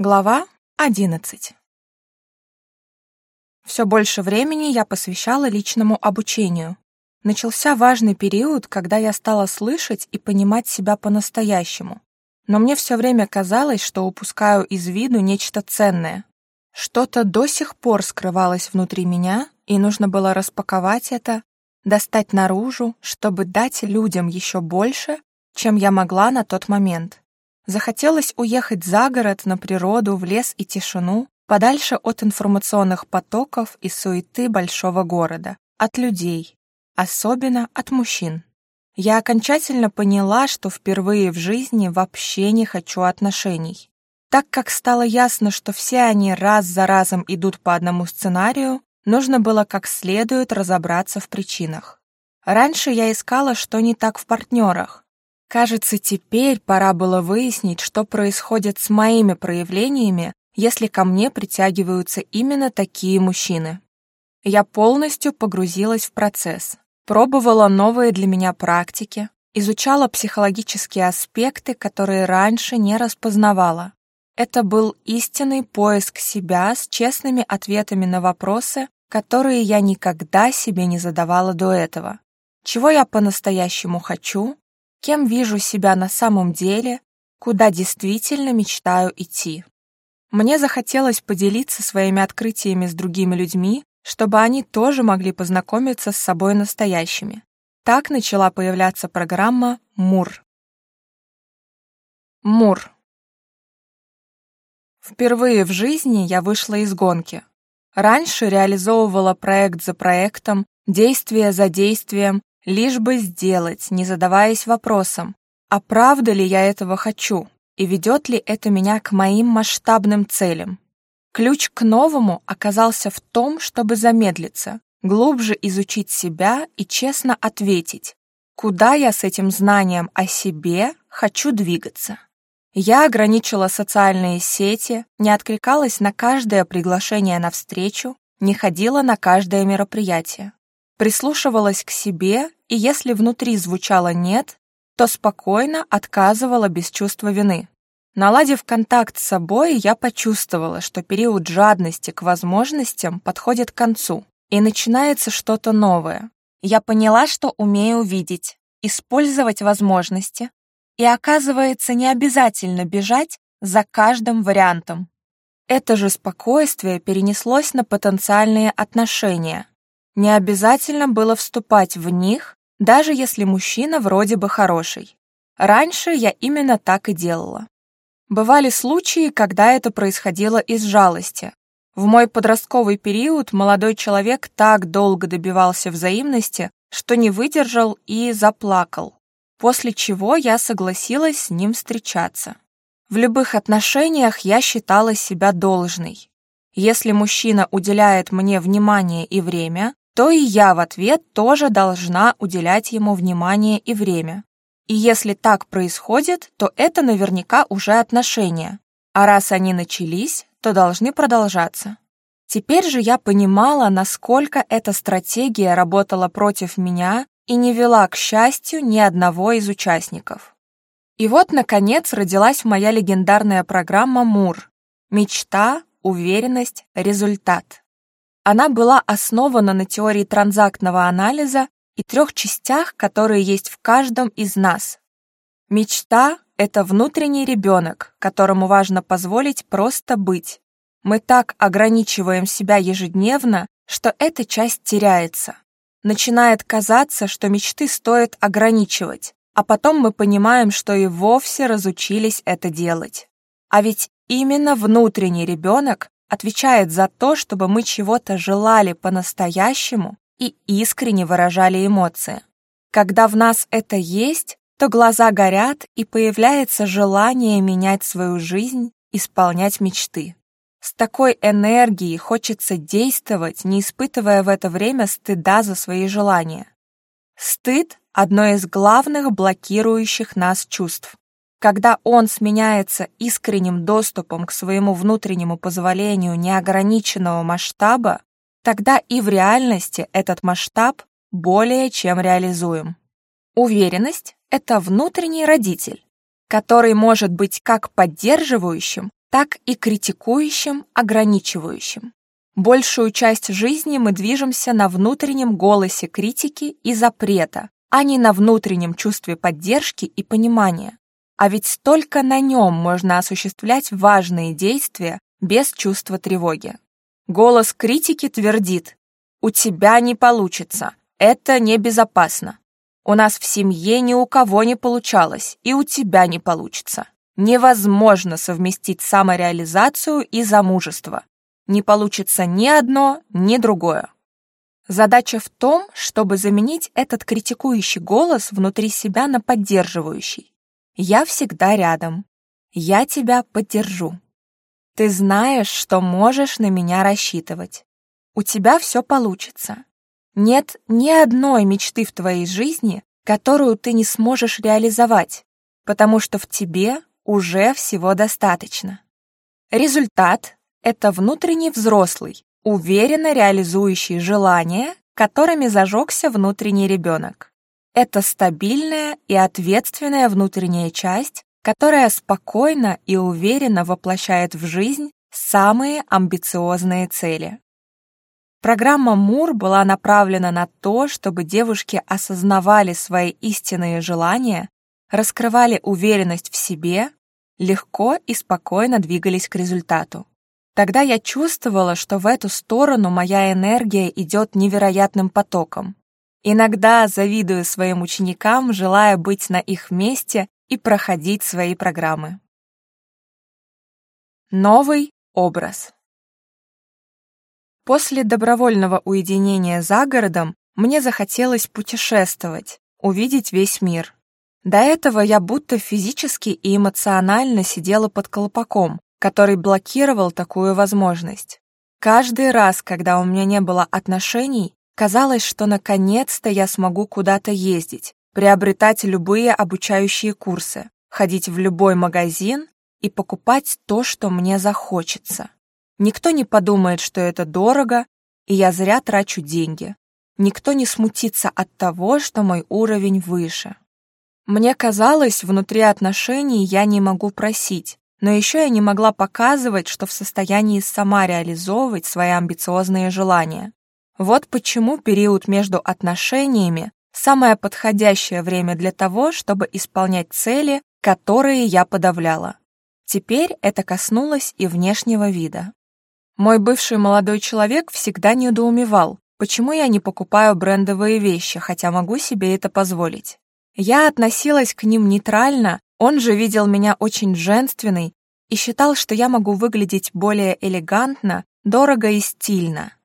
Глава 11. Все больше времени я посвящала личному обучению. Начался важный период, когда я стала слышать и понимать себя по-настоящему. Но мне все время казалось, что упускаю из виду нечто ценное. Что-то до сих пор скрывалось внутри меня, и нужно было распаковать это, достать наружу, чтобы дать людям еще больше, чем я могла на тот момент. Захотелось уехать за город, на природу, в лес и тишину, подальше от информационных потоков и суеты большого города, от людей, особенно от мужчин. Я окончательно поняла, что впервые в жизни вообще не хочу отношений. Так как стало ясно, что все они раз за разом идут по одному сценарию, нужно было как следует разобраться в причинах. Раньше я искала, что не так в партнерах, Кажется, теперь пора было выяснить, что происходит с моими проявлениями, если ко мне притягиваются именно такие мужчины. Я полностью погрузилась в процесс, пробовала новые для меня практики, изучала психологические аспекты, которые раньше не распознавала. Это был истинный поиск себя с честными ответами на вопросы, которые я никогда себе не задавала до этого. Чего я по-настоящему хочу, кем вижу себя на самом деле, куда действительно мечтаю идти. Мне захотелось поделиться своими открытиями с другими людьми, чтобы они тоже могли познакомиться с собой настоящими. Так начала появляться программа «Мур». Мур. Впервые в жизни я вышла из гонки. Раньше реализовывала проект за проектом, действие за действием, лишь бы сделать, не задаваясь вопросом, а правда ли я этого хочу и ведет ли это меня к моим масштабным целям. Ключ к новому оказался в том, чтобы замедлиться, глубже изучить себя и честно ответить, куда я с этим знанием о себе хочу двигаться. Я ограничила социальные сети, не откликалась на каждое приглашение на встречу, не ходила на каждое мероприятие прислушивалась к себе и если внутри звучало «нет», то спокойно отказывала без чувства вины. Наладив контакт с собой, я почувствовала, что период жадности к возможностям подходит к концу, и начинается что-то новое. Я поняла, что умею видеть, использовать возможности, и оказывается, не обязательно бежать за каждым вариантом. Это же спокойствие перенеслось на потенциальные отношения, не обязательно было вступать в них, даже если мужчина вроде бы хороший. Раньше я именно так и делала. Бывали случаи, когда это происходило из жалости. В мой подростковый период молодой человек так долго добивался взаимности, что не выдержал и заплакал, после чего я согласилась с ним встречаться. В любых отношениях я считала себя должной. Если мужчина уделяет мне внимание и время, то и я в ответ тоже должна уделять ему внимание и время. И если так происходит, то это наверняка уже отношения. А раз они начались, то должны продолжаться. Теперь же я понимала, насколько эта стратегия работала против меня и не вела к счастью ни одного из участников. И вот, наконец, родилась моя легендарная программа «Мур». Мечта, уверенность, результат. Она была основана на теории транзактного анализа и трех частях, которые есть в каждом из нас. Мечта – это внутренний ребенок, которому важно позволить просто быть. Мы так ограничиваем себя ежедневно, что эта часть теряется. Начинает казаться, что мечты стоит ограничивать, а потом мы понимаем, что и вовсе разучились это делать. А ведь именно внутренний ребенок отвечает за то, чтобы мы чего-то желали по-настоящему и искренне выражали эмоции. Когда в нас это есть, то глаза горят и появляется желание менять свою жизнь, исполнять мечты. С такой энергией хочется действовать, не испытывая в это время стыда за свои желания. Стыд – одно из главных блокирующих нас чувств. Когда он сменяется искренним доступом к своему внутреннему позволению неограниченного масштаба, тогда и в реальности этот масштаб более чем реализуем. Уверенность — это внутренний родитель, который может быть как поддерживающим, так и критикующим, ограничивающим. Большую часть жизни мы движемся на внутреннем голосе критики и запрета, а не на внутреннем чувстве поддержки и понимания. А ведь только на нем можно осуществлять важные действия без чувства тревоги. Голос критики твердит «У тебя не получится, это небезопасно. У нас в семье ни у кого не получалось, и у тебя не получится. Невозможно совместить самореализацию и замужество. Не получится ни одно, ни другое». Задача в том, чтобы заменить этот критикующий голос внутри себя на поддерживающий. Я всегда рядом. Я тебя поддержу. Ты знаешь, что можешь на меня рассчитывать. У тебя все получится. Нет ни одной мечты в твоей жизни, которую ты не сможешь реализовать, потому что в тебе уже всего достаточно. Результат — это внутренний взрослый, уверенно реализующий желания, которыми зажегся внутренний ребенок. Это стабильная и ответственная внутренняя часть, которая спокойно и уверенно воплощает в жизнь самые амбициозные цели. Программа МУР была направлена на то, чтобы девушки осознавали свои истинные желания, раскрывали уверенность в себе, легко и спокойно двигались к результату. Тогда я чувствовала, что в эту сторону моя энергия идет невероятным потоком. Иногда завидую своим ученикам, желая быть на их месте и проходить свои программы. Новый образ После добровольного уединения за городом мне захотелось путешествовать, увидеть весь мир. До этого я будто физически и эмоционально сидела под колпаком, который блокировал такую возможность. Каждый раз, когда у меня не было отношений, Казалось, что наконец-то я смогу куда-то ездить, приобретать любые обучающие курсы, ходить в любой магазин и покупать то, что мне захочется. Никто не подумает, что это дорого, и я зря трачу деньги. Никто не смутится от того, что мой уровень выше. Мне казалось, внутри отношений я не могу просить, но еще я не могла показывать, что в состоянии сама реализовывать свои амбициозные желания. Вот почему период между отношениями – самое подходящее время для того, чтобы исполнять цели, которые я подавляла. Теперь это коснулось и внешнего вида. Мой бывший молодой человек всегда недоумевал, почему я не покупаю брендовые вещи, хотя могу себе это позволить. Я относилась к ним нейтрально, он же видел меня очень женственной и считал, что я могу выглядеть более элегантно, дорого и стильно.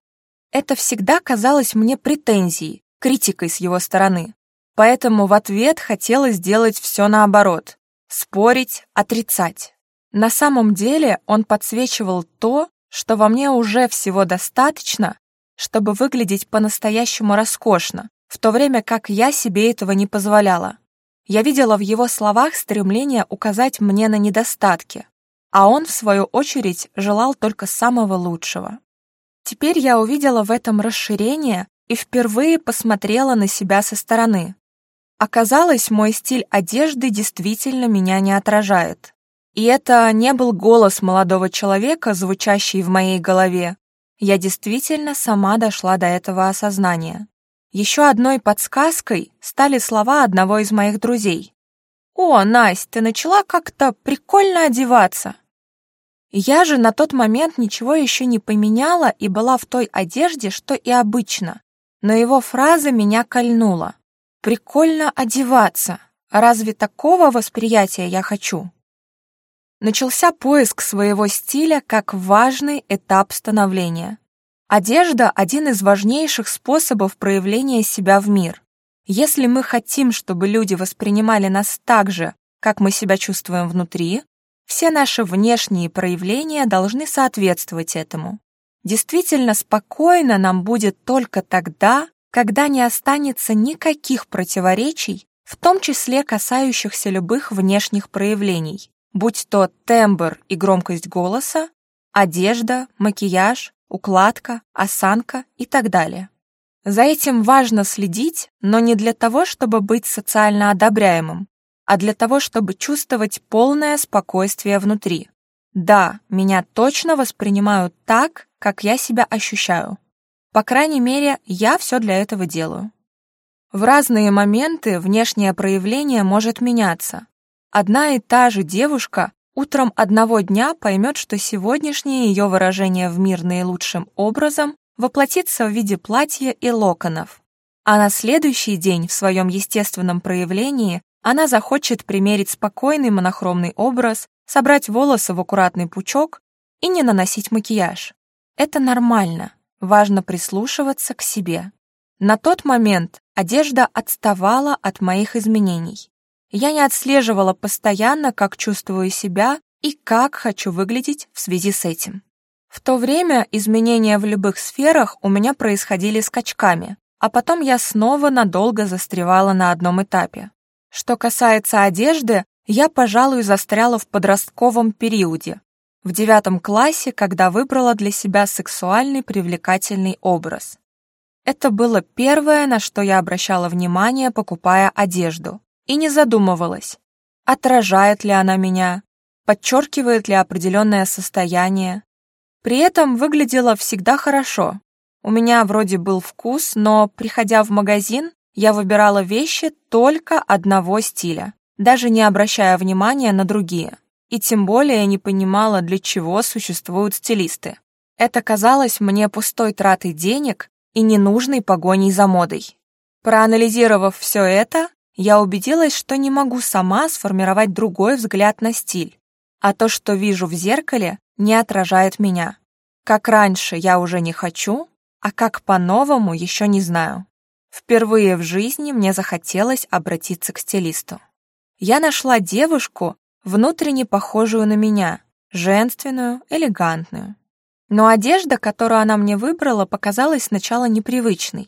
Это всегда казалось мне претензией, критикой с его стороны. Поэтому в ответ хотела сделать все наоборот – спорить, отрицать. На самом деле он подсвечивал то, что во мне уже всего достаточно, чтобы выглядеть по-настоящему роскошно, в то время как я себе этого не позволяла. Я видела в его словах стремление указать мне на недостатки, а он, в свою очередь, желал только самого лучшего. Теперь я увидела в этом расширение и впервые посмотрела на себя со стороны. Оказалось, мой стиль одежды действительно меня не отражает. И это не был голос молодого человека, звучащий в моей голове. Я действительно сама дошла до этого осознания. Еще одной подсказкой стали слова одного из моих друзей. «О, Настя, ты начала как-то прикольно одеваться. Я же на тот момент ничего еще не поменяла и была в той одежде, что и обычно. Но его фраза меня кольнула. «Прикольно одеваться. Разве такого восприятия я хочу?» Начался поиск своего стиля как важный этап становления. Одежда – один из важнейших способов проявления себя в мир. Если мы хотим, чтобы люди воспринимали нас так же, как мы себя чувствуем внутри, все наши внешние проявления должны соответствовать этому. Действительно спокойно нам будет только тогда, когда не останется никаких противоречий, в том числе касающихся любых внешних проявлений, будь то тембр и громкость голоса, одежда, макияж, укладка, осанка и так далее. За этим важно следить, но не для того, чтобы быть социально одобряемым, а для того, чтобы чувствовать полное спокойствие внутри. Да, меня точно воспринимают так, как я себя ощущаю. По крайней мере, я все для этого делаю. В разные моменты внешнее проявление может меняться. Одна и та же девушка утром одного дня поймет, что сегодняшнее ее выражение в мир наилучшим образом воплотится в виде платья и локонов, а на следующий день в своем естественном проявлении она захочет примерить спокойный монохромный образ, собрать волосы в аккуратный пучок и не наносить макияж. Это нормально, важно прислушиваться к себе. На тот момент одежда отставала от моих изменений. Я не отслеживала постоянно, как чувствую себя и как хочу выглядеть в связи с этим. В то время изменения в любых сферах у меня происходили скачками, а потом я снова надолго застревала на одном этапе. Что касается одежды, я, пожалуй, застряла в подростковом периоде, в девятом классе, когда выбрала для себя сексуальный привлекательный образ. Это было первое, на что я обращала внимание, покупая одежду, и не задумывалась, отражает ли она меня, подчеркивает ли определенное состояние. При этом выглядела всегда хорошо. У меня вроде был вкус, но, приходя в магазин, я выбирала вещи только одного стиля, даже не обращая внимания на другие. И тем более я не понимала, для чего существуют стилисты. Это казалось мне пустой тратой денег и ненужной погоней за модой. Проанализировав все это, я убедилась, что не могу сама сформировать другой взгляд на стиль, а то, что вижу в зеркале, не отражает меня. Как раньше я уже не хочу, а как по-новому еще не знаю. Впервые в жизни мне захотелось обратиться к стилисту. Я нашла девушку, внутренне похожую на меня, женственную, элегантную. Но одежда, которую она мне выбрала, показалась сначала непривычной.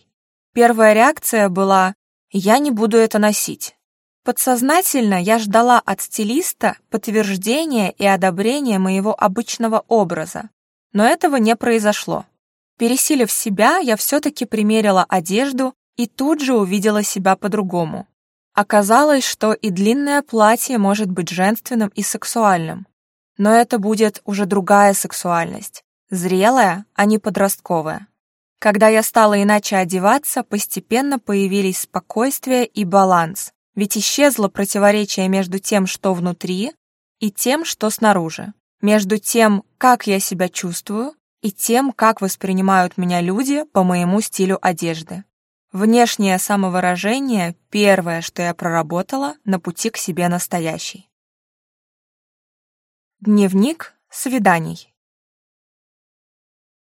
Первая реакция была «я не буду это носить». Подсознательно я ждала от стилиста подтверждения и одобрения моего обычного образа, но этого не произошло. Пересилив себя, я все-таки примерила одежду и тут же увидела себя по-другому. Оказалось, что и длинное платье может быть женственным и сексуальным. Но это будет уже другая сексуальность, зрелая, а не подростковая. Когда я стала иначе одеваться, постепенно появились спокойствие и баланс, ведь исчезло противоречие между тем, что внутри, и тем, что снаружи, между тем, как я себя чувствую, и тем, как воспринимают меня люди по моему стилю одежды. Внешнее самовыражение — первое, что я проработала на пути к себе настоящей. Дневник свиданий.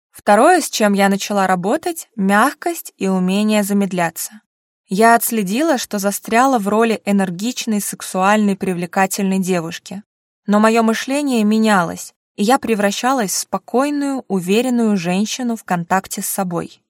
Второе, с чем я начала работать — мягкость и умение замедляться. Я отследила, что застряла в роли энергичной, сексуальной, привлекательной девушки. Но мое мышление менялось, и я превращалась в спокойную, уверенную женщину в контакте с собой.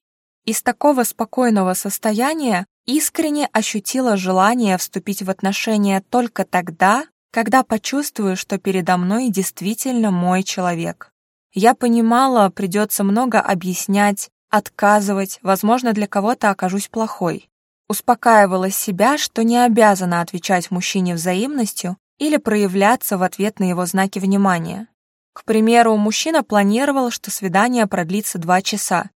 Из такого спокойного состояния искренне ощутила желание вступить в отношения только тогда, когда почувствую, что передо мной действительно мой человек. Я понимала, придется много объяснять, отказывать, возможно, для кого-то окажусь плохой. Успокаивала себя, что не обязана отвечать мужчине взаимностью или проявляться в ответ на его знаки внимания. К примеру, мужчина планировал, что свидание продлится два часа,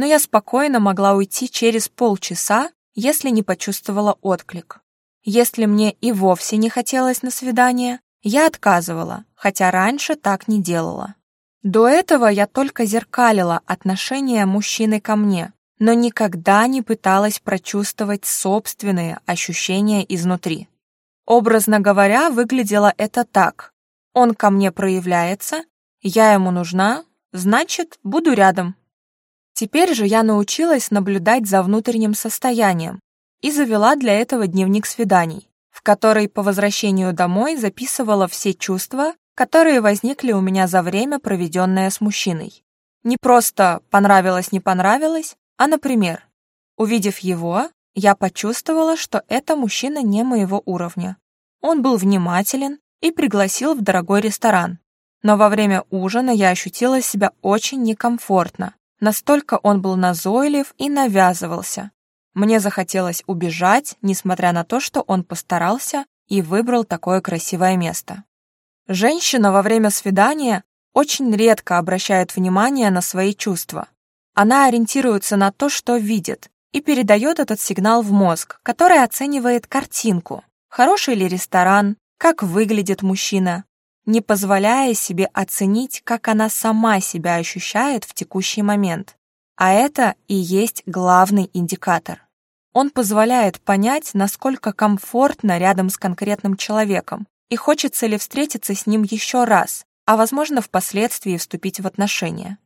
но я спокойно могла уйти через полчаса, если не почувствовала отклик. Если мне и вовсе не хотелось на свидание, я отказывала, хотя раньше так не делала. До этого я только зеркалила отношение мужчины ко мне, но никогда не пыталась прочувствовать собственные ощущения изнутри. Образно говоря, выглядело это так. Он ко мне проявляется, я ему нужна, значит, буду рядом. Теперь же я научилась наблюдать за внутренним состоянием и завела для этого дневник свиданий, в который по возвращению домой записывала все чувства, которые возникли у меня за время, проведенное с мужчиной. Не просто «понравилось-не понравилось», а, например, увидев его, я почувствовала, что это мужчина не моего уровня. Он был внимателен и пригласил в дорогой ресторан. Но во время ужина я ощутила себя очень некомфортно, Настолько он был назойлив и навязывался. Мне захотелось убежать, несмотря на то, что он постарался и выбрал такое красивое место. Женщина во время свидания очень редко обращает внимание на свои чувства. Она ориентируется на то, что видит, и передает этот сигнал в мозг, который оценивает картинку, хороший ли ресторан, как выглядит мужчина, не позволяя себе оценить, как она сама себя ощущает в текущий момент. А это и есть главный индикатор. Он позволяет понять, насколько комфортно рядом с конкретным человеком, и хочется ли встретиться с ним еще раз, а возможно впоследствии вступить в отношения.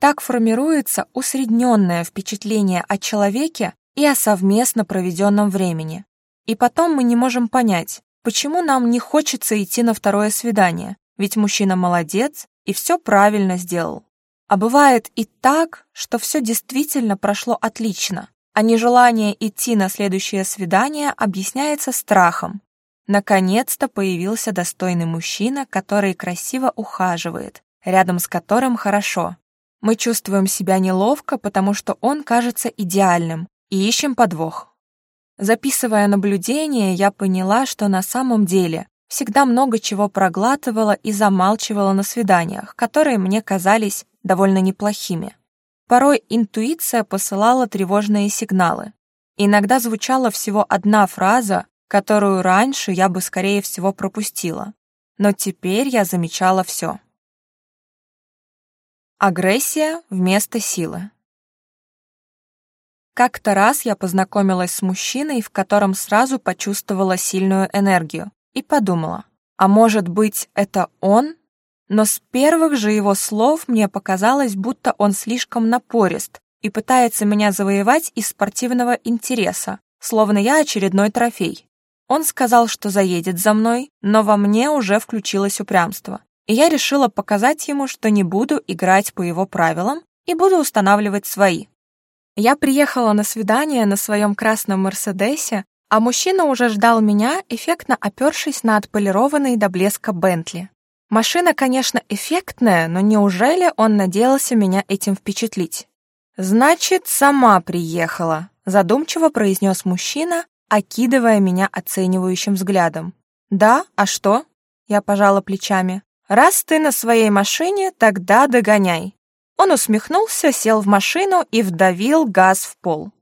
Так формируется усредненное впечатление о человеке и о совместно проведенном времени. И потом мы не можем понять, Почему нам не хочется идти на второе свидание? Ведь мужчина молодец и все правильно сделал. А бывает и так, что все действительно прошло отлично, а нежелание идти на следующее свидание объясняется страхом. Наконец-то появился достойный мужчина, который красиво ухаживает, рядом с которым хорошо. Мы чувствуем себя неловко, потому что он кажется идеальным, и ищем подвох. Записывая наблюдения, я поняла, что на самом деле всегда много чего проглатывала и замалчивала на свиданиях, которые мне казались довольно неплохими. Порой интуиция посылала тревожные сигналы. Иногда звучала всего одна фраза, которую раньше я бы, скорее всего, пропустила. Но теперь я замечала все. Агрессия вместо силы. Как-то раз я познакомилась с мужчиной, в котором сразу почувствовала сильную энергию, и подумала, а может быть, это он? Но с первых же его слов мне показалось, будто он слишком напорист и пытается меня завоевать из спортивного интереса, словно я очередной трофей. Он сказал, что заедет за мной, но во мне уже включилось упрямство, и я решила показать ему, что не буду играть по его правилам и буду устанавливать свои. Я приехала на свидание на своем красном «Мерседесе», а мужчина уже ждал меня, эффектно опершись на отполированный до блеска «Бентли». Машина, конечно, эффектная, но неужели он надеялся меня этим впечатлить? «Значит, сама приехала», — задумчиво произнес мужчина, окидывая меня оценивающим взглядом. «Да, а что?» — я пожала плечами. «Раз ты на своей машине, тогда догоняй. Он усмехнулся, сел в машину и вдавил газ в пол.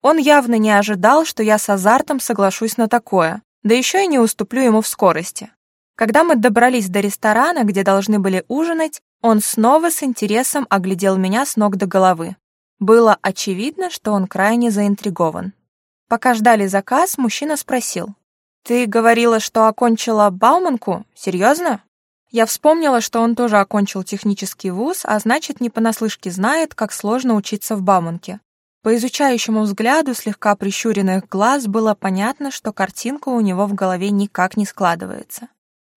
Он явно не ожидал, что я с азартом соглашусь на такое, да еще и не уступлю ему в скорости. Когда мы добрались до ресторана, где должны были ужинать, он снова с интересом оглядел меня с ног до головы. Было очевидно, что он крайне заинтригован. Пока ждали заказ, мужчина спросил. «Ты говорила, что окончила Бауманку? Серьезно?» Я вспомнила, что он тоже окончил технический вуз, а значит, не понаслышке знает, как сложно учиться в Бауманке. По изучающему взгляду слегка прищуренных глаз было понятно, что картинка у него в голове никак не складывается.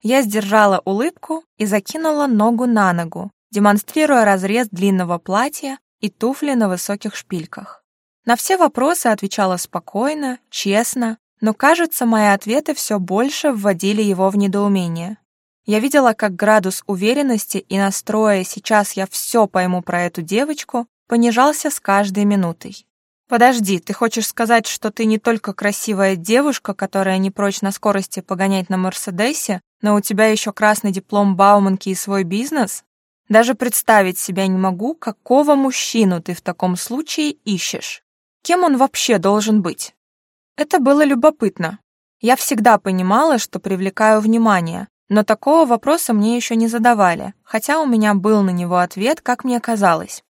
Я сдержала улыбку и закинула ногу на ногу, демонстрируя разрез длинного платья и туфли на высоких шпильках. На все вопросы отвечала спокойно, честно, но, кажется, мои ответы все больше вводили его в недоумение. Я видела, как градус уверенности и настроя «сейчас я все пойму про эту девочку» понижался с каждой минутой. «Подожди, ты хочешь сказать, что ты не только красивая девушка, которая не прочь на скорости погонять на Мерседесе, но у тебя еще красный диплом Бауманки и свой бизнес? Даже представить себя не могу, какого мужчину ты в таком случае ищешь. Кем он вообще должен быть?» Это было любопытно. Я всегда понимала, что привлекаю внимание, но такого вопроса мне еще не задавали, хотя у меня был на него ответ, как мне казалось.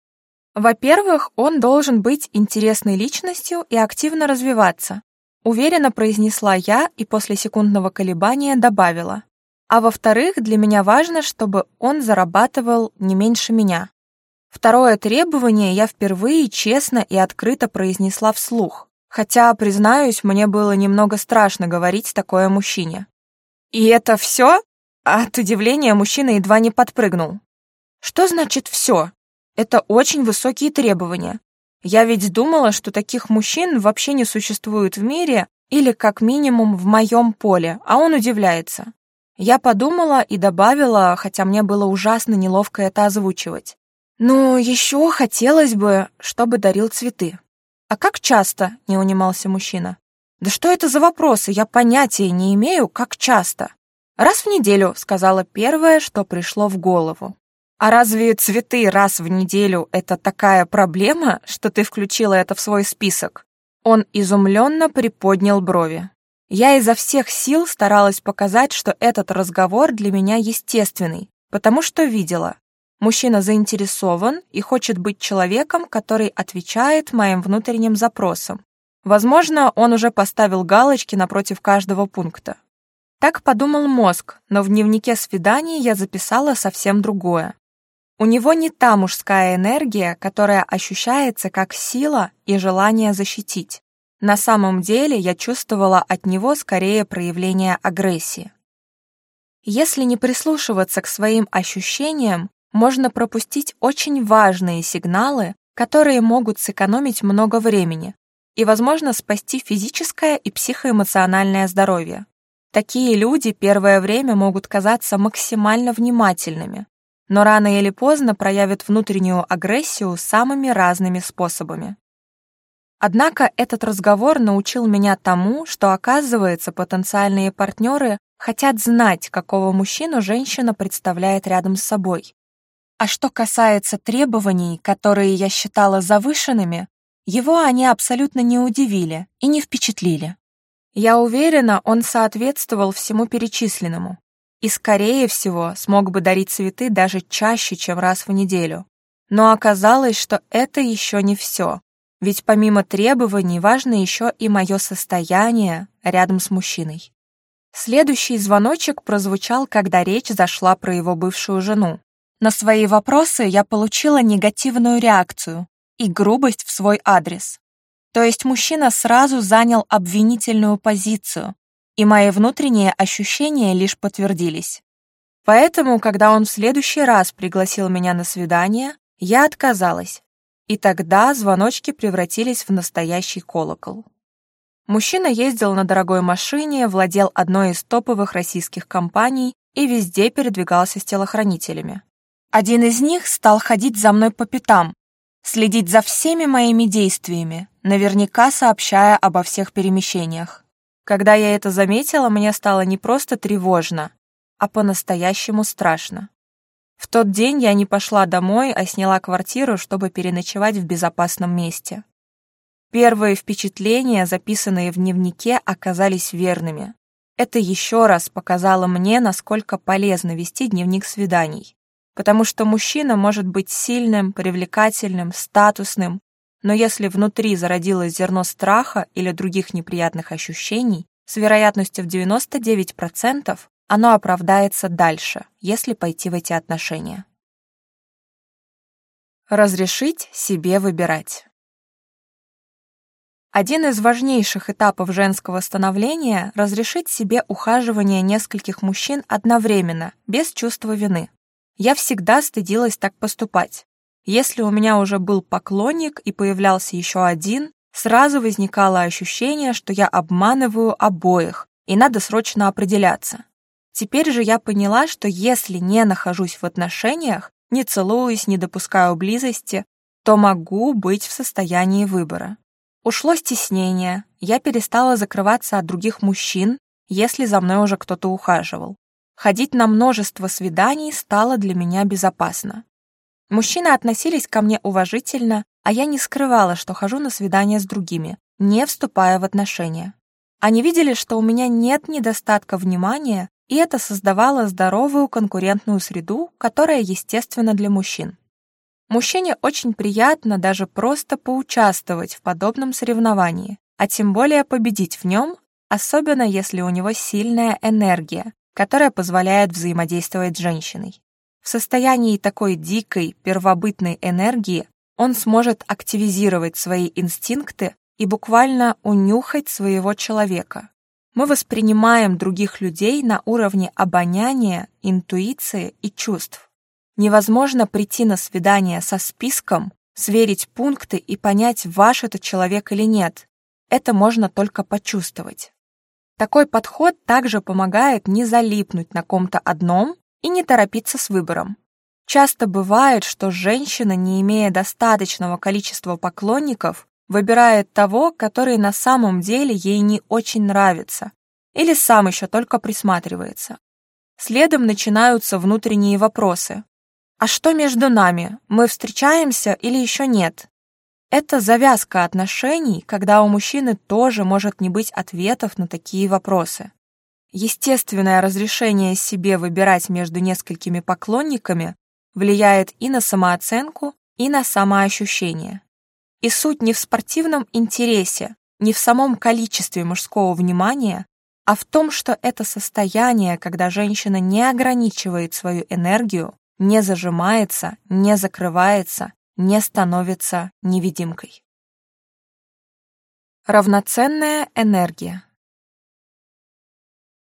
Во-первых, он должен быть интересной личностью и активно развиваться, уверенно произнесла я и после секундного колебания добавила. А во-вторых, для меня важно, чтобы он зарабатывал не меньше меня. Второе требование я впервые честно и открыто произнесла вслух, хотя, признаюсь, мне было немного страшно говорить такое мужчине. «И это все?» От удивления мужчина едва не подпрыгнул. «Что значит «все»?» Это очень высокие требования. Я ведь думала, что таких мужчин вообще не существует в мире или как минимум в моем поле, а он удивляется. Я подумала и добавила, хотя мне было ужасно неловко это озвучивать. «Ну, еще хотелось бы, чтобы дарил цветы». «А как часто?» — не унимался мужчина. «Да что это за вопросы? Я понятия не имею, как часто». «Раз в неделю», — сказала первое, что пришло в голову. «А разве цветы раз в неделю — это такая проблема, что ты включила это в свой список?» Он изумленно приподнял брови. Я изо всех сил старалась показать, что этот разговор для меня естественный, потому что видела. Мужчина заинтересован и хочет быть человеком, который отвечает моим внутренним запросам. Возможно, он уже поставил галочки напротив каждого пункта. Так подумал мозг, но в дневнике свиданий я записала совсем другое. У него не та мужская энергия, которая ощущается как сила и желание защитить. На самом деле я чувствовала от него скорее проявление агрессии. Если не прислушиваться к своим ощущениям, можно пропустить очень важные сигналы, которые могут сэкономить много времени, и, возможно, спасти физическое и психоэмоциональное здоровье. Такие люди первое время могут казаться максимально внимательными, но рано или поздно проявят внутреннюю агрессию самыми разными способами. Однако этот разговор научил меня тому, что, оказывается, потенциальные партнеры хотят знать, какого мужчину женщина представляет рядом с собой. А что касается требований, которые я считала завышенными, его они абсолютно не удивили и не впечатлили. Я уверена, он соответствовал всему перечисленному и, скорее всего, смог бы дарить цветы даже чаще, чем раз в неделю. Но оказалось, что это еще не все, ведь помимо требований важно еще и мое состояние рядом с мужчиной. Следующий звоночек прозвучал, когда речь зашла про его бывшую жену. На свои вопросы я получила негативную реакцию, и грубость в свой адрес. То есть мужчина сразу занял обвинительную позицию, и мои внутренние ощущения лишь подтвердились. Поэтому, когда он в следующий раз пригласил меня на свидание, я отказалась, и тогда звоночки превратились в настоящий колокол. Мужчина ездил на дорогой машине, владел одной из топовых российских компаний и везде передвигался с телохранителями. Один из них стал ходить за мной по пятам, следить за всеми моими действиями, наверняка сообщая обо всех перемещениях. Когда я это заметила, мне стало не просто тревожно, а по-настоящему страшно. В тот день я не пошла домой, а сняла квартиру, чтобы переночевать в безопасном месте. Первые впечатления, записанные в дневнике, оказались верными. Это еще раз показало мне, насколько полезно вести дневник свиданий потому что мужчина может быть сильным, привлекательным, статусным, но если внутри зародилось зерно страха или других неприятных ощущений, с вероятностью в 99% оно оправдается дальше, если пойти в эти отношения. Разрешить себе выбирать. Один из важнейших этапов женского становления – разрешить себе ухаживание нескольких мужчин одновременно, без чувства вины, я всегда стыдилась так поступать. Если у меня уже был поклонник и появлялся еще один, сразу возникало ощущение, что я обманываю обоих, и надо срочно определяться. Теперь же я поняла, что если не нахожусь в отношениях, не целуюсь, не допускаю близости, то могу быть в состоянии выбора. Ушло стеснение, я перестала закрываться от других мужчин, если за мной уже кто-то ухаживал. Ходить на множество свиданий стало для меня безопасно. Мужчины относились ко мне уважительно, а я не скрывала, что хожу на свидания с другими, не вступая в отношения. Они видели, что у меня нет недостатка внимания, и это создавало здоровую конкурентную среду, которая естественна для мужчин. Мужчине очень приятно даже просто поучаствовать в подобном соревновании, а тем более победить в нем, особенно если у него сильная энергия, которая позволяет взаимодействовать с женщиной. В состоянии такой дикой, первобытной энергии он сможет активизировать свои инстинкты и буквально унюхать своего человека. Мы воспринимаем других людей на уровне обоняния, интуиции и чувств. Невозможно прийти на свидание со списком, сверить пункты и понять, ваш это человек или нет. Это можно только почувствовать. Такой подход также помогает не залипнуть на ком-то одном и не торопиться с выбором. Часто бывает, что женщина, не имея достаточного количества поклонников, выбирает того, который на самом деле ей не очень нравится, или сам еще только присматривается. Следом начинаются внутренние вопросы. А что между нами? Мы встречаемся или еще нет? Это завязка отношений, когда у мужчины тоже может не быть ответов на такие вопросы. Естественное разрешение себе выбирать между несколькими поклонниками влияет и на самооценку, и на самоощущение. И суть не в спортивном интересе, не в самом количестве мужского внимания, а в том, что это состояние, когда женщина не ограничивает свою энергию, не зажимается, не закрывается не становится невидимкой. Равноценная энергия.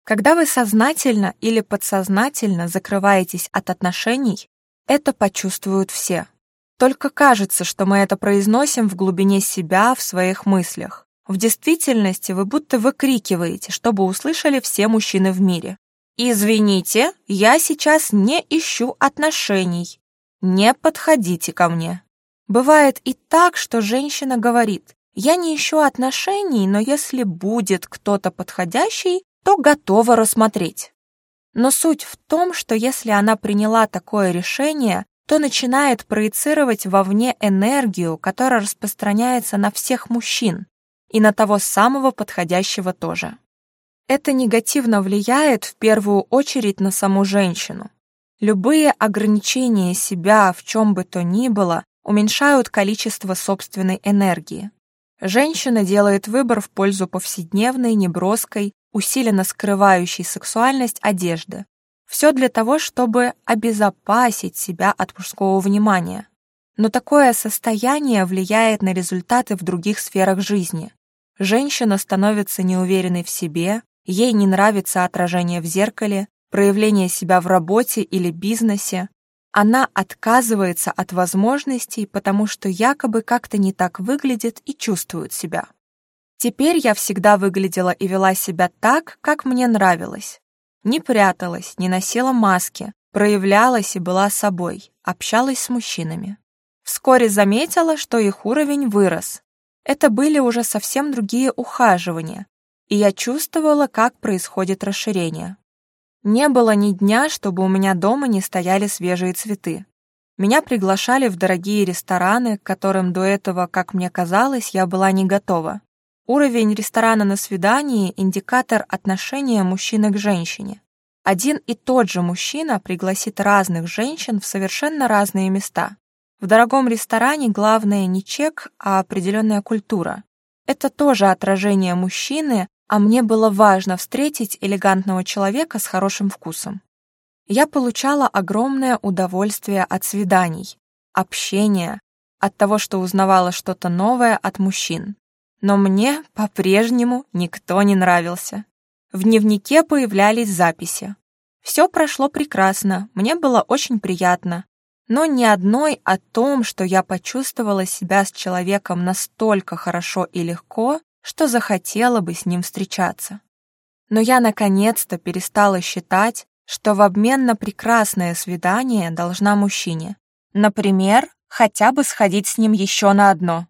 Когда вы сознательно или подсознательно закрываетесь от отношений, это почувствуют все. Только кажется, что мы это произносим в глубине себя, в своих мыслях. В действительности вы будто выкрикиваете, чтобы услышали все мужчины в мире. «Извините, я сейчас не ищу отношений. «Не подходите ко мне». Бывает и так, что женщина говорит, «Я не ищу отношений, но если будет кто-то подходящий, то готова рассмотреть». Но суть в том, что если она приняла такое решение, то начинает проецировать вовне энергию, которая распространяется на всех мужчин и на того самого подходящего тоже. Это негативно влияет в первую очередь на саму женщину, Любые ограничения себя в чем бы то ни было уменьшают количество собственной энергии. Женщина делает выбор в пользу повседневной, неброской, усиленно скрывающей сексуальность одежды. Все для того, чтобы обезопасить себя от мужского внимания. Но такое состояние влияет на результаты в других сферах жизни. Женщина становится неуверенной в себе, ей не нравится отражение в зеркале, Проявление себя в работе или бизнесе, она отказывается от возможностей, потому что якобы как-то не так выглядит и чувствует себя. Теперь я всегда выглядела и вела себя так, как мне нравилось. Не пряталась, не носила маски, проявлялась и была собой, общалась с мужчинами. Вскоре заметила, что их уровень вырос. Это были уже совсем другие ухаживания, и я чувствовала, как происходит расширение. Не было ни дня, чтобы у меня дома не стояли свежие цветы. Меня приглашали в дорогие рестораны, к которым до этого, как мне казалось, я была не готова. Уровень ресторана на свидании – индикатор отношения мужчины к женщине. Один и тот же мужчина пригласит разных женщин в совершенно разные места. В дорогом ресторане главное не чек, а определенная культура. Это тоже отражение мужчины, а мне было важно встретить элегантного человека с хорошим вкусом. Я получала огромное удовольствие от свиданий, общения, от того, что узнавала что-то новое от мужчин. Но мне по-прежнему никто не нравился. В дневнике появлялись записи. Все прошло прекрасно, мне было очень приятно. Но ни одной о том, что я почувствовала себя с человеком настолько хорошо и легко, что захотела бы с ним встречаться. Но я наконец-то перестала считать, что в обмен на прекрасное свидание должна мужчине. Например, хотя бы сходить с ним еще на одно.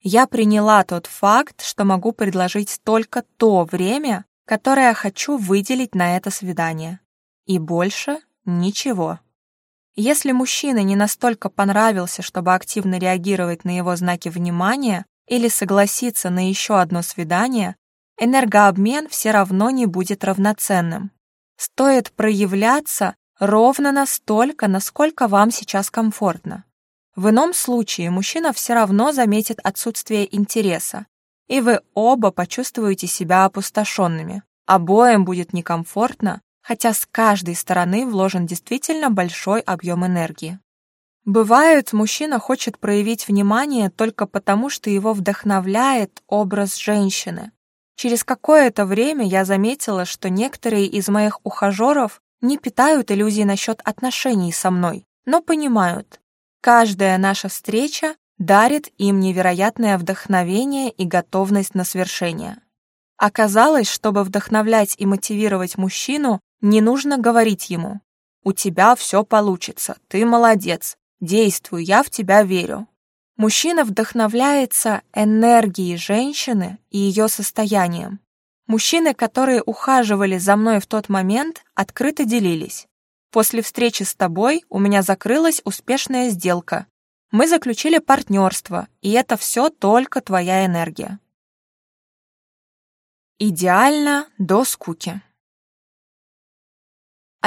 Я приняла тот факт, что могу предложить только то время, которое хочу выделить на это свидание. И больше ничего. Если мужчина не настолько понравился, чтобы активно реагировать на его знаки внимания, или согласиться на еще одно свидание, энергообмен все равно не будет равноценным. Стоит проявляться ровно настолько, насколько вам сейчас комфортно. В ином случае мужчина все равно заметит отсутствие интереса, и вы оба почувствуете себя опустошенными. Обоим будет некомфортно, хотя с каждой стороны вложен действительно большой объем энергии. Бывает, мужчина хочет проявить внимание только потому, что его вдохновляет образ женщины. Через какое-то время я заметила, что некоторые из моих ухажеров не питают иллюзий насчет отношений со мной, но понимают, каждая наша встреча дарит им невероятное вдохновение и готовность на свершение. Оказалось, чтобы вдохновлять и мотивировать мужчину, не нужно говорить ему «У тебя все получится, ты молодец, Действуй, я в тебя верю. Мужчина вдохновляется энергией женщины и ее состоянием. Мужчины, которые ухаживали за мной в тот момент, открыто делились. После встречи с тобой у меня закрылась успешная сделка. Мы заключили партнерство, и это все только твоя энергия. Идеально до скуки.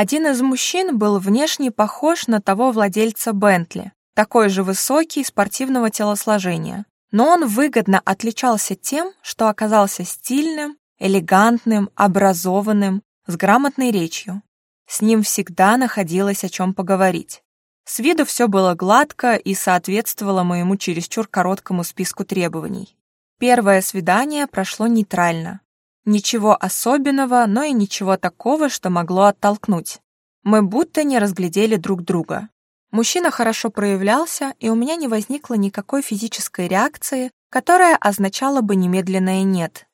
Один из мужчин был внешне похож на того владельца Бентли, такой же высокий, спортивного телосложения. Но он выгодно отличался тем, что оказался стильным, элегантным, образованным, с грамотной речью. С ним всегда находилось о чем поговорить. С виду все было гладко и соответствовало моему чересчур короткому списку требований. Первое свидание прошло нейтрально. Ничего особенного, но и ничего такого, что могло оттолкнуть. Мы будто не разглядели друг друга. Мужчина хорошо проявлялся, и у меня не возникло никакой физической реакции, которая означала бы немедленное «нет».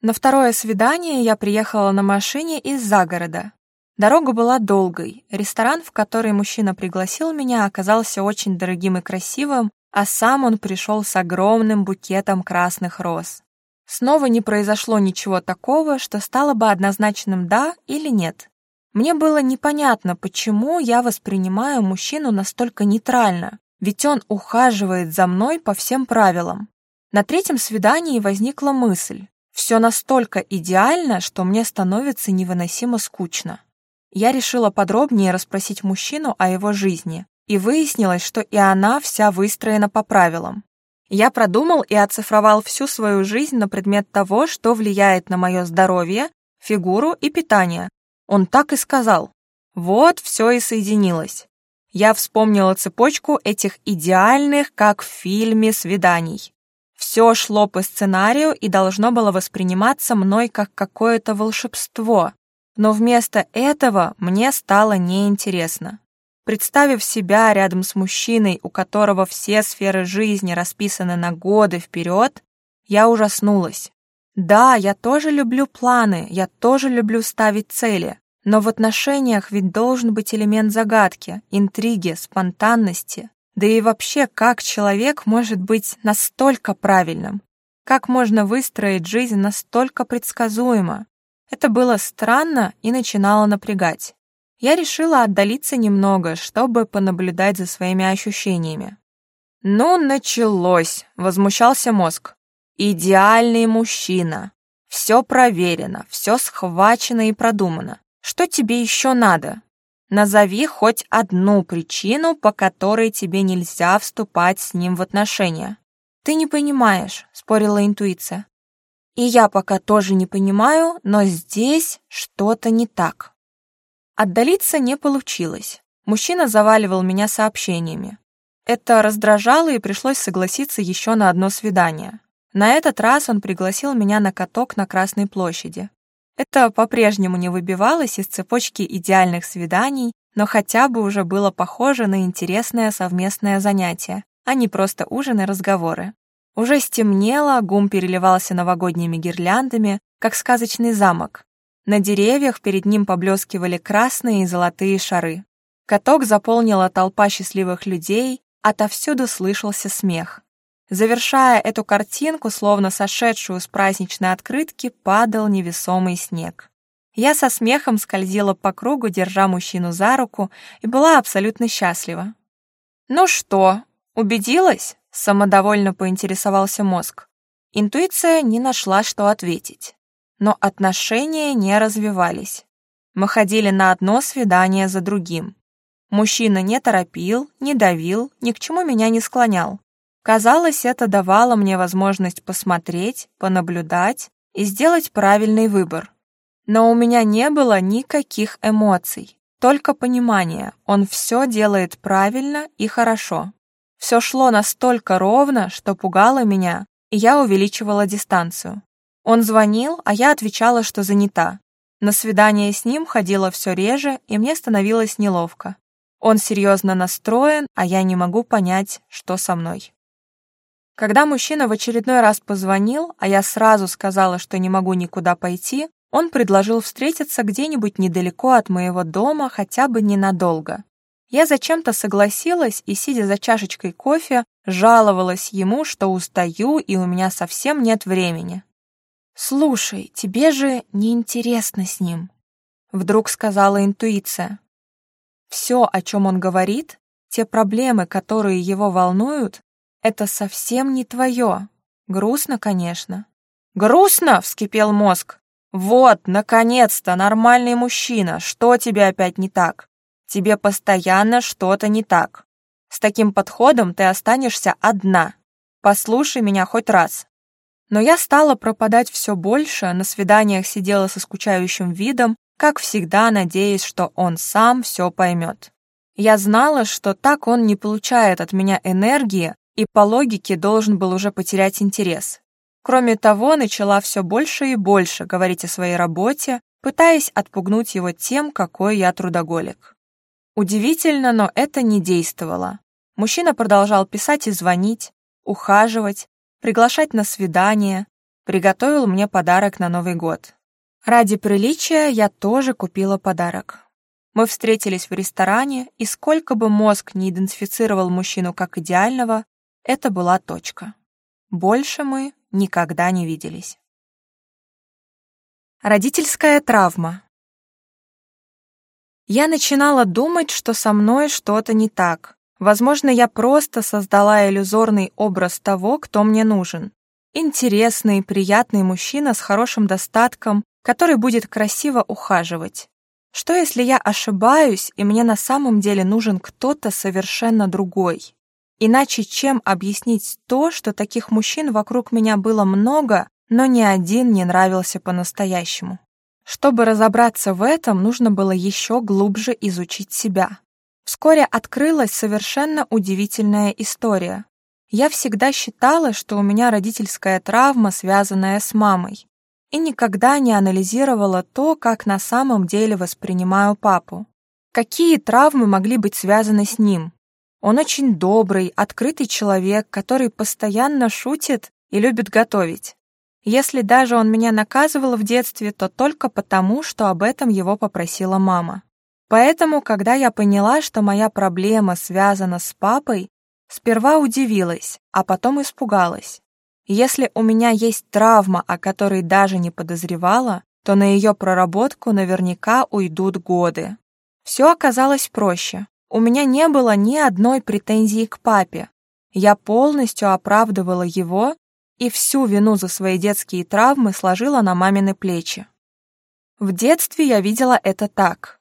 На второе свидание я приехала на машине из загорода. Дорога была долгой, ресторан, в который мужчина пригласил меня, оказался очень дорогим и красивым, а сам он пришел с огромным букетом красных роз. Снова не произошло ничего такого, что стало бы однозначным «да» или «нет». Мне было непонятно, почему я воспринимаю мужчину настолько нейтрально, ведь он ухаживает за мной по всем правилам. На третьем свидании возникла мысль. Все настолько идеально, что мне становится невыносимо скучно. Я решила подробнее расспросить мужчину о его жизни, и выяснилось, что и она вся выстроена по правилам. Я продумал и оцифровал всю свою жизнь на предмет того, что влияет на мое здоровье, фигуру и питание. Он так и сказал. Вот все и соединилось. Я вспомнила цепочку этих идеальных, как в фильме, свиданий. Все шло по сценарию и должно было восприниматься мной как какое-то волшебство. Но вместо этого мне стало неинтересно. Представив себя рядом с мужчиной, у которого все сферы жизни расписаны на годы вперед, я ужаснулась. Да, я тоже люблю планы, я тоже люблю ставить цели, но в отношениях ведь должен быть элемент загадки, интриги, спонтанности. Да и вообще, как человек может быть настолько правильным? Как можно выстроить жизнь настолько предсказуемо? Это было странно и начинало напрягать. Я решила отдалиться немного, чтобы понаблюдать за своими ощущениями. «Ну, началось!» — возмущался мозг. «Идеальный мужчина! Все проверено, все схвачено и продумано. Что тебе еще надо? Назови хоть одну причину, по которой тебе нельзя вступать с ним в отношения». «Ты не понимаешь», — спорила интуиция. «И я пока тоже не понимаю, но здесь что-то не так». Отдалиться не получилось. Мужчина заваливал меня сообщениями. Это раздражало, и пришлось согласиться еще на одно свидание. На этот раз он пригласил меня на каток на Красной площади. Это по-прежнему не выбивалось из цепочки идеальных свиданий, но хотя бы уже было похоже на интересное совместное занятие, а не просто ужин и разговоры. Уже стемнело, гум переливался новогодними гирляндами, как сказочный замок, на деревьях перед ним поблескивали красные и золотые шары. Каток заполнила толпа счастливых людей, отовсюду слышался смех. Завершая эту картинку, словно сошедшую с праздничной открытки, падал невесомый снег. Я со смехом скользила по кругу, держа мужчину за руку, и была абсолютно счастлива. «Ну что, убедилась?» — самодовольно поинтересовался мозг. Интуиция не нашла, что ответить но отношения не развивались. Мы ходили на одно свидание за другим. Мужчина не торопил, не давил, ни к чему меня не склонял. Казалось, это давало мне возможность посмотреть, понаблюдать и сделать правильный выбор. Но у меня не было никаких эмоций, только понимание, он все делает правильно и хорошо. Все шло настолько ровно, что пугало меня, и я увеличивала дистанцию. Он звонил, а я отвечала, что занята. На свидание с ним ходила все реже, и мне становилось неловко. Он серьезно настроен, а я не могу понять, что со мной. Когда мужчина в очередной раз позвонил, а я сразу сказала, что не могу никуда пойти, он предложил встретиться где-нибудь недалеко от моего дома, хотя бы ненадолго. Я зачем-то согласилась и, сидя за чашечкой кофе, жаловалась ему, что устаю и у меня совсем нет времени. «Слушай, тебе же неинтересно с ним», — вдруг сказала интуиция. Все, о чем он говорит, те проблемы, которые его волнуют, это совсем не твое. Грустно, конечно. «Грустно?» — вскипел мозг. «Вот, наконец-то, нормальный мужчина! Что тебе опять не так? Тебе постоянно что-то не так. С таким подходом ты останешься одна. Послушай меня хоть раз. Но я стала пропадать все больше, на свиданиях сидела со скучающим видом, как всегда надеясь, что он сам все поймет. Я знала, что так он не получает от меня энергии и по логике должен был уже потерять интерес. Кроме того, начала все больше и больше говорить о своей работе, пытаясь отпугнуть его тем, какой я трудоголик. Удивительно, но это не действовало. Мужчина продолжал писать и звонить, ухаживать, приглашать на свидание, приготовил мне подарок на Новый год. Ради приличия я тоже купила подарок. Мы встретились в ресторане, и сколько бы мозг не идентифицировал мужчину как идеального, это была точка. Больше мы никогда не виделись. Родительская травма. Я начинала думать, что со мной что-то не так, Возможно, я просто создала иллюзорный образ того, кто мне нужен. Интересный, приятный мужчина с хорошим достатком, который будет красиво ухаживать. Что если я ошибаюсь, и мне на самом деле нужен кто-то совершенно другой? Иначе чем объяснить то, что таких мужчин вокруг меня было много, но ни один не нравился по-настоящему? Чтобы разобраться в этом, нужно было еще глубже изучить себя. Вскоре открылась совершенно удивительная история. Я всегда считала, что у меня родительская травма, связанная с мамой, и никогда не анализировала то, как на самом деле воспринимаю папу. Какие травмы могли быть связаны с ним? Он очень добрый, открытый человек, который постоянно шутит и любит готовить. Если даже он меня наказывал в детстве, то только потому, что об этом его попросила мама. Поэтому, когда я поняла, что моя проблема связана с папой, сперва удивилась, а потом испугалась. Если у меня есть травма, о которой даже не подозревала, то на ее проработку наверняка уйдут годы. Все оказалось проще. У меня не было ни одной претензии к папе. Я полностью оправдывала его и всю вину за свои детские травмы сложила на мамины плечи. В детстве я видела это так.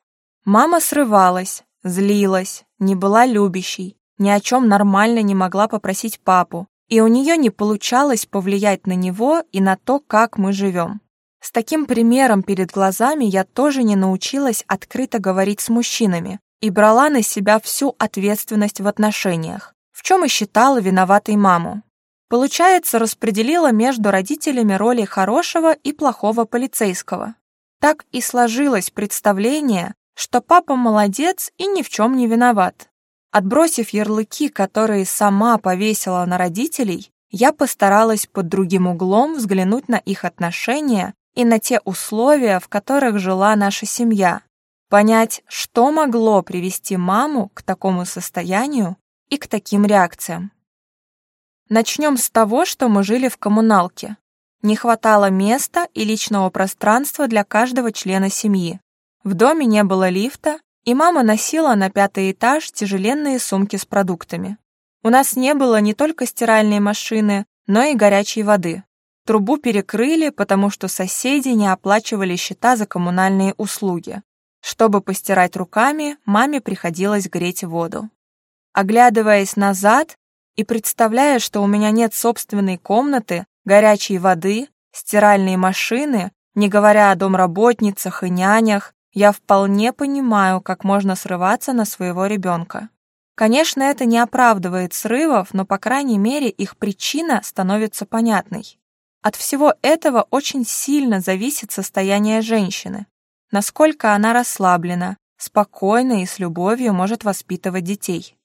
Мама срывалась, злилась, не была любящей, ни о чем нормально не могла попросить папу, и у нее не получалось повлиять на него и на то, как мы живем. С таким примером перед глазами я тоже не научилась открыто говорить с мужчинами и брала на себя всю ответственность в отношениях, в чем и считала виноватой маму. Получается, распределила между родителями роли хорошего и плохого полицейского. Так и сложилось представление, что папа молодец и ни в чем не виноват. Отбросив ярлыки, которые сама повесила на родителей, я постаралась под другим углом взглянуть на их отношения и на те условия, в которых жила наша семья, понять, что могло привести маму к такому состоянию и к таким реакциям. Начнем с того, что мы жили в коммуналке. Не хватало места и личного пространства для каждого члена семьи. В доме не было лифта, и мама носила на пятый этаж тяжеленные сумки с продуктами. У нас не было не только стиральной машины, но и горячей воды. Трубу перекрыли, потому что соседи не оплачивали счета за коммунальные услуги. Чтобы постирать руками, маме приходилось греть воду. Оглядываясь назад и представляя, что у меня нет собственной комнаты, горячей воды, стиральной машины, не говоря о домработницах и нянях, я вполне понимаю, как можно срываться на своего ребенка. Конечно, это не оправдывает срывов, но, по крайней мере, их причина становится понятной. От всего этого очень сильно зависит состояние женщины, насколько она расслаблена, спокойно и с любовью может воспитывать детей.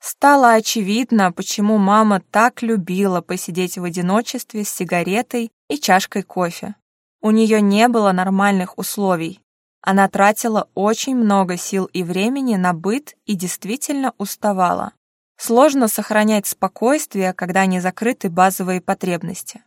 Стало очевидно, почему мама так любила посидеть в одиночестве с сигаретой и чашкой кофе. У нее не было нормальных условий, она тратила очень много сил и времени на быт и действительно уставала. Сложно сохранять спокойствие, когда не закрыты базовые потребности.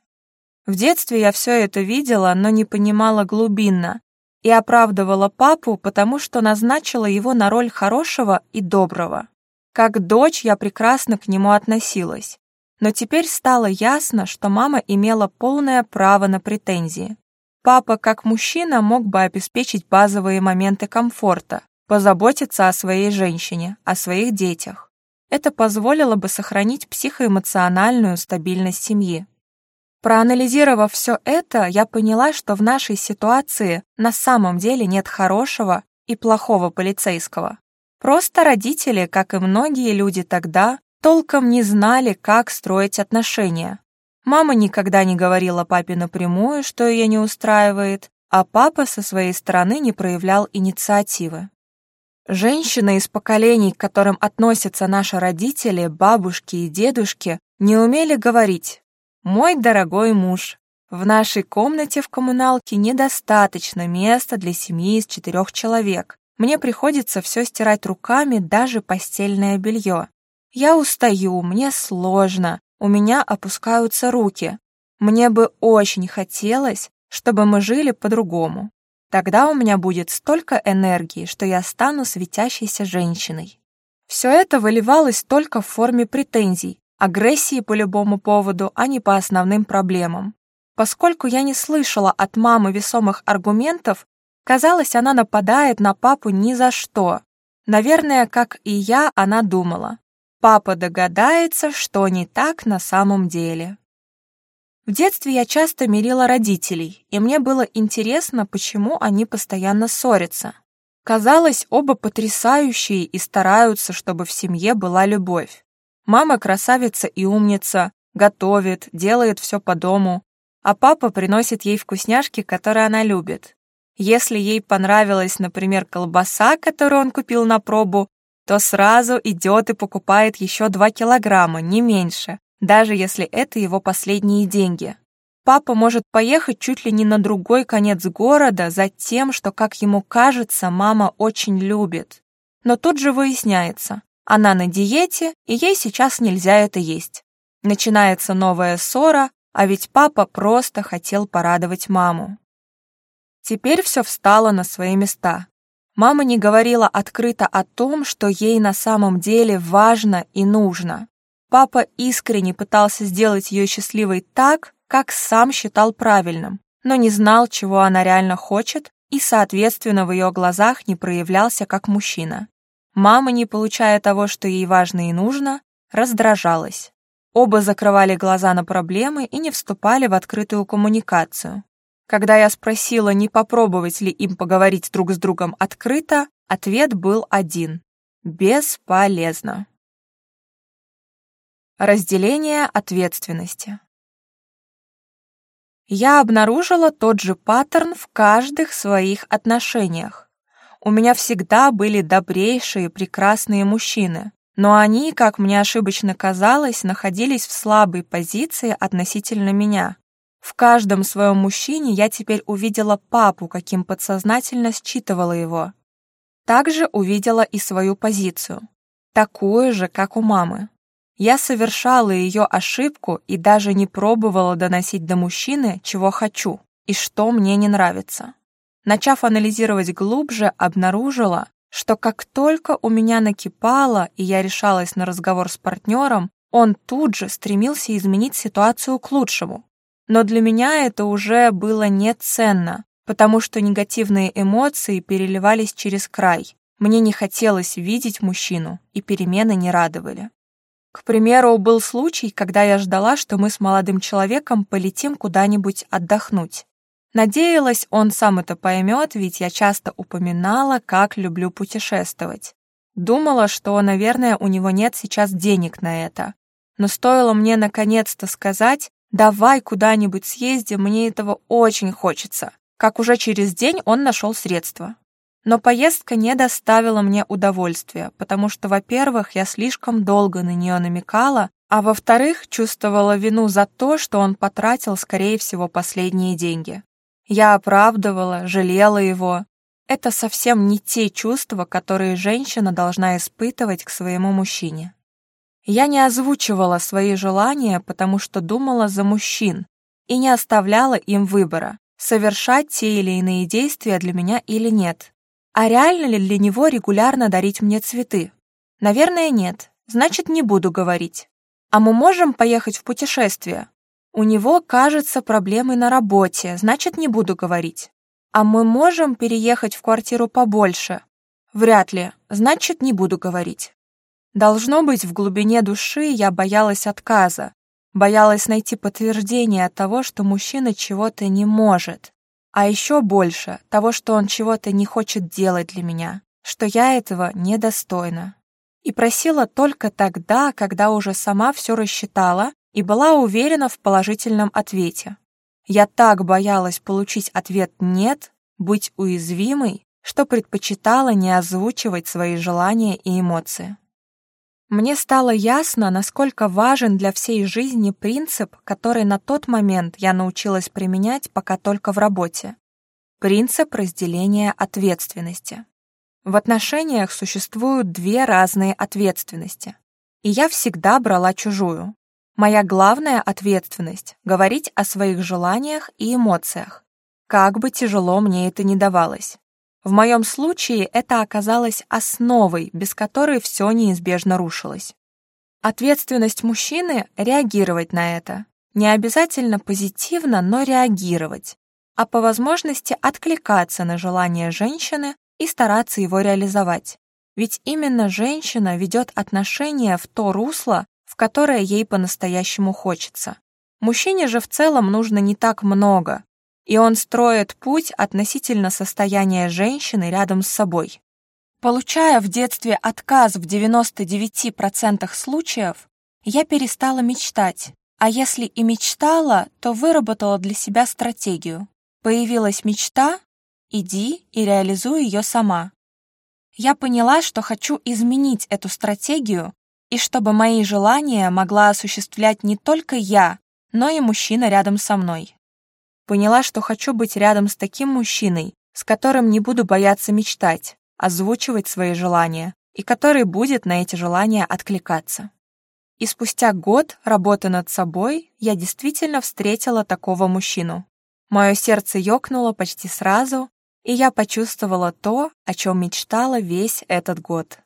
В детстве я все это видела, но не понимала глубинно и оправдывала папу, потому что назначила его на роль хорошего и доброго. Как дочь я прекрасно к нему относилась. Но теперь стало ясно, что мама имела полное право на претензии. Папа, как мужчина, мог бы обеспечить базовые моменты комфорта, позаботиться о своей женщине, о своих детях. Это позволило бы сохранить психоэмоциональную стабильность семьи. Проанализировав все это, я поняла, что в нашей ситуации на самом деле нет хорошего и плохого полицейского. Просто родители, как и многие люди тогда, толком не знали, как строить отношения, Мама никогда не говорила папе напрямую, что ее не устраивает, а папа со своей стороны не проявлял инициативы. Женщины из поколений, к которым относятся наши родители, бабушки и дедушки, не умели говорить «Мой дорогой муж, в нашей комнате в коммуналке недостаточно места для семьи из четырех человек. Мне приходится все стирать руками, даже постельное белье. Я устаю, мне сложно у меня опускаются руки. Мне бы очень хотелось, чтобы мы жили по-другому. Тогда у меня будет столько энергии, что я стану светящейся женщиной. Все это выливалось только в форме претензий, агрессии по любому поводу, а не по основным проблемам. Поскольку я не слышала от мамы весомых аргументов, казалось, она нападает на папу ни за что. Наверное, как и я, она думала папа догадается, что не так на самом деле. В детстве я часто мирила родителей, и мне было интересно, почему они постоянно ссорятся. Казалось, оба потрясающие и стараются, чтобы в семье была любовь. Мама красавица и умница, готовит, делает все по дому, а папа приносит ей вкусняшки, которые она любит. Если ей понравилась, например, колбаса, которую он купил на пробу, то сразу идет и покупает еще 2 килограмма, не меньше, даже если это его последние деньги. Папа может поехать чуть ли не на другой конец города за тем, что, как ему кажется, мама очень любит. Но тут же выясняется, она на диете, и ей сейчас нельзя это есть. Начинается новая ссора, а ведь папа просто хотел порадовать маму. Теперь все встало на свои места. Мама не говорила открыто о том, что ей на самом деле важно и нужно. Папа искренне пытался сделать ее счастливой так, как сам считал правильным, но не знал, чего она реально хочет, и, соответственно, в ее глазах не проявлялся как мужчина. Мама, не получая того, что ей важно и нужно, раздражалась. Оба закрывали глаза на проблемы и не вступали в открытую коммуникацию. Когда я спросила, не попробовать ли им поговорить друг с другом открыто, ответ был один – бесполезно. Разделение ответственности. Я обнаружила тот же паттерн в каждых своих отношениях. У меня всегда были добрейшие, прекрасные мужчины, но они, как мне ошибочно казалось, находились в слабой позиции относительно меня, в каждом своем мужчине я теперь увидела папу, каким подсознательно считывала его. Также увидела и свою позицию, такую же, как у мамы. Я совершала ее ошибку и даже не пробовала доносить до мужчины, чего хочу и что мне не нравится. Начав анализировать глубже, обнаружила, что как только у меня накипало и я решалась на разговор с партнером, он тут же стремился изменить ситуацию к лучшему, но для меня это уже было неценно, потому что негативные эмоции переливались через край. Мне не хотелось видеть мужчину, и перемены не радовали. К примеру, был случай, когда я ждала, что мы с молодым человеком полетим куда-нибудь отдохнуть. Надеялась, он сам это поймет, ведь я часто упоминала, как люблю путешествовать. Думала, что, наверное, у него нет сейчас денег на это. Но стоило мне наконец-то сказать, «Давай куда-нибудь съездим, мне этого очень хочется». Как уже через день он нашел средства. Но поездка не доставила мне удовольствия, потому что, во-первых, я слишком долго на нее намекала, а во-вторых, чувствовала вину за то, что он потратил, скорее всего, последние деньги. Я оправдывала, жалела его. Это совсем не те чувства, которые женщина должна испытывать к своему мужчине. Я не озвучивала свои желания, потому что думала за мужчин и не оставляла им выбора, совершать те или иные действия для меня или нет. А реально ли для него регулярно дарить мне цветы? Наверное, нет. Значит, не буду говорить. А мы можем поехать в путешествие? У него, кажется, проблемы на работе, значит, не буду говорить. А мы можем переехать в квартиру побольше? Вряд ли, значит, не буду говорить. Должно быть, в глубине души я боялась отказа, боялась найти подтверждение того, что мужчина чего-то не может, а еще больше того, что он чего-то не хочет делать для меня, что я этого недостойна. И просила только тогда, когда уже сама все рассчитала и была уверена в положительном ответе. Я так боялась получить ответ «нет», быть уязвимой, что предпочитала не озвучивать свои желания и эмоции. Мне стало ясно, насколько важен для всей жизни принцип, который на тот момент я научилась применять пока только в работе. Принцип разделения ответственности. В отношениях существуют две разные ответственности. И я всегда брала чужую. Моя главная ответственность — говорить о своих желаниях и эмоциях. Как бы тяжело мне это ни давалось. В моем случае это оказалось основой, без которой все неизбежно рушилось. Ответственность мужчины — реагировать на это. Не обязательно позитивно, но реагировать. А по возможности откликаться на желание женщины и стараться его реализовать. Ведь именно женщина ведет отношения в то русло, в которое ей по-настоящему хочется. Мужчине же в целом нужно не так много, и он строит путь относительно состояния женщины рядом с собой. Получая в детстве отказ в 99% случаев, я перестала мечтать, а если и мечтала, то выработала для себя стратегию. Появилась мечта – иди и реализуй ее сама. Я поняла, что хочу изменить эту стратегию и чтобы мои желания могла осуществлять не только я, но и мужчина рядом со мной. Поняла, что хочу быть рядом с таким мужчиной, с которым не буду бояться мечтать, озвучивать свои желания, и который будет на эти желания откликаться. И спустя год работы над собой я действительно встретила такого мужчину. Мое сердце ёкнуло почти сразу, и я почувствовала то, о чем мечтала весь этот год.